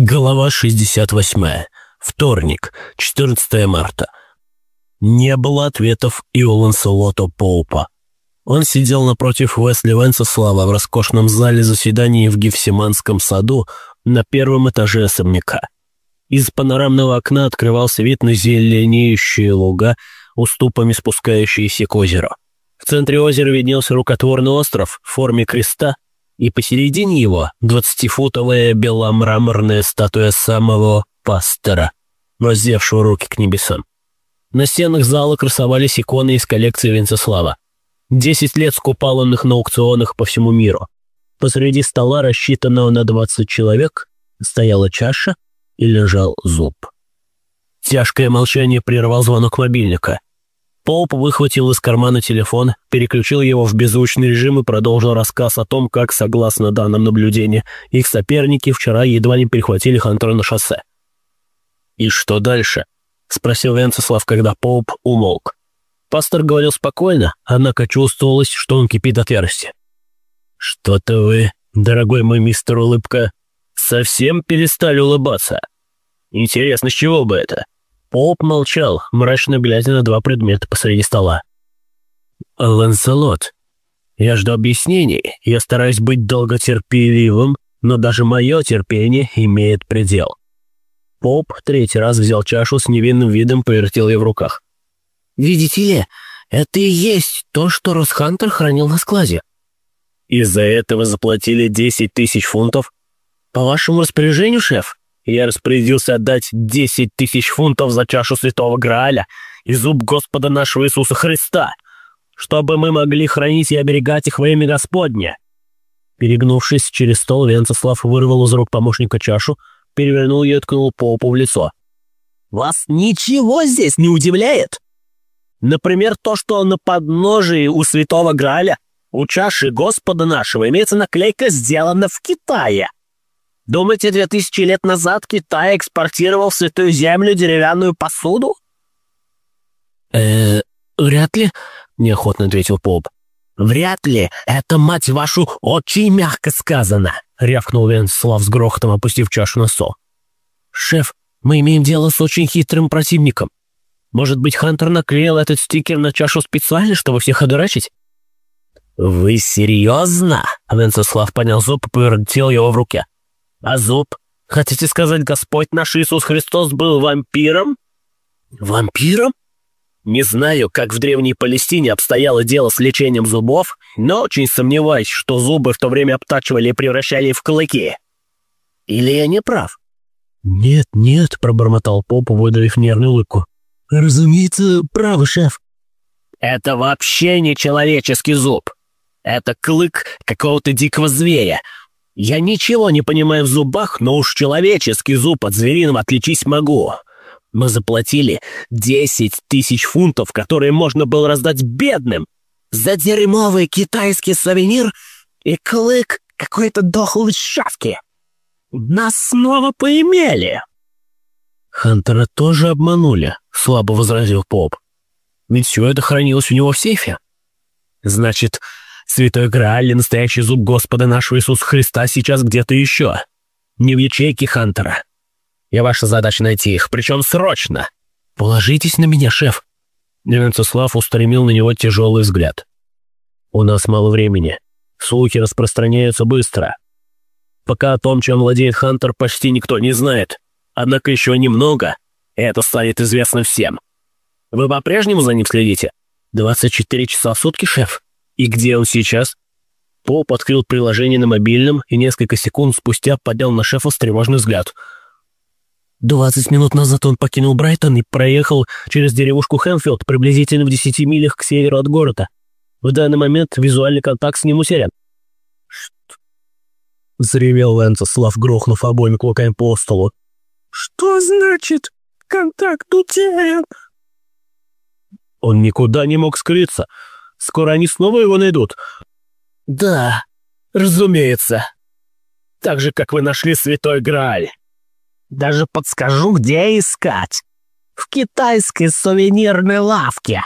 Голова 68. Вторник, 14 марта. Не было ответов и у Ланселота Поупа. Он сидел напротив Уэсли Венцеслава в роскошном зале заседаний в Гефсиманском саду на первом этаже особняка. Из панорамного окна открывался вид на зеленеющие луга, уступами спускающиеся к озеру. В центре озера виднелся рукотворный остров в форме креста и посередине его двадцатифутовая беломраморная статуя самого пастора, воздевшего руки к небесам. На стенах зала красовались иконы из коллекции Венцеслава. Десять лет скупал он их на аукционах по всему миру. Посреди стола, рассчитанного на двадцать человек, стояла чаша и лежал зуб. Тяжкое молчание прервал звонок мобильника. Поуп выхватил из кармана телефон, переключил его в беззвучный режим и продолжил рассказ о том, как, согласно данным наблюдения, их соперники вчера едва не перехватили Хантера на шоссе. «И что дальше?» — спросил Венцеслав, когда Поуп умолк. Пастор говорил спокойно, однако чувствовалось, что он кипит от ярости. «Что-то вы, дорогой мой мистер Улыбка, совсем перестали улыбаться. Интересно, с чего бы это?» Поп молчал, мрачно глядя на два предмета посреди стола. «Ланселот, я жду объяснений, я стараюсь быть долготерпеливым, но даже мое терпение имеет предел». Поп третий раз взял чашу с невинным видом, повертел ее в руках. «Видите ли, это и есть то, что Росхантер хранил на складе». «Из-за этого заплатили десять тысяч фунтов?» «По вашему распоряжению, шеф?» Я распорядился отдать десять тысяч фунтов за чашу святого Грааля и зуб Господа нашего Иисуса Христа, чтобы мы могли хранить и оберегать их во имя Господне». Перегнувшись через стол, Венцеслав вырвал из рук помощника чашу, перевернул ее и ткнул Попу в лицо. «Вас ничего здесь не удивляет? Например, то, что на подножии у святого Граля у чаши Господа нашего имеется наклейка «Сделано в Китае». Думаете, две тысячи лет назад Китай экспортировал в Святую Землю деревянную посуду?» «Э, вряд ли», — неохотно ответил Поп. «Вряд ли. Это, мать вашу, очень мягко сказано», — рявкнул Венслав с грохотом, опустив чашу на стол. «Шеф, мы имеем дело с очень хитрым противником. Может быть, Хантер наклеил этот стикер на чашу специально, чтобы всех одурачить?» «Вы серьезно?» — Венцеслав поднял зуб и повертел его в руке. А зуб? Хотите сказать, Господь наш Иисус Христос был вампиром? Вампиром? Не знаю, как в Древней Палестине обстояло дело с лечением зубов, но очень сомневаюсь, что зубы в то время обтачивали и превращали в клыки. Или я не прав? «Нет, нет», — пробормотал Поп, выдавив нервную улыбку. «Разумеется, правы, шеф». «Это вообще не человеческий зуб. Это клык какого-то дикого зверя, я ничего не понимаю в зубах, но уж человеческий зуб от звериного отличить могу. Мы заплатили десять тысяч фунтов, которые можно было раздать бедным. За дерьмовый китайский сувенир и клык какой-то дохлой шавки. Нас снова поимели. Хантера тоже обманули, слабо возразил Поп. Ведь все это хранилось у него в сейфе. Значит, Святой Грааль и настоящий зуб Господа нашего Иисуса Христа сейчас где-то еще. Не в ячейке Хантера. И ваша задача найти их, причем срочно. Положитесь на меня, шеф. Венцеслав устремил на него тяжелый взгляд. У нас мало времени. Слухи распространяются быстро. Пока о том, чем владеет Хантер, почти никто не знает. Однако еще немного, и это станет известно всем. Вы по-прежнему за ним следите? 24 часа в сутки, шеф? «И где он сейчас?» Поп открыл приложение на мобильном и несколько секунд спустя поднял на шефа встревоженный взгляд. «Двадцать минут назад он покинул Брайтон и проехал через деревушку Хэмфилд приблизительно в десяти милях к северу от города. В данный момент визуальный контакт с ним утерян». «Что?» — взревел Венцеслав, грохнув обоими кулаками по столу. «Что значит контакт утерян?» Он никуда не мог скрыться. Скоро они снова его найдут?» «Да, разумеется. Так же, как вы нашли Святой Грааль. Даже подскажу, где искать. В китайской сувенирной лавке».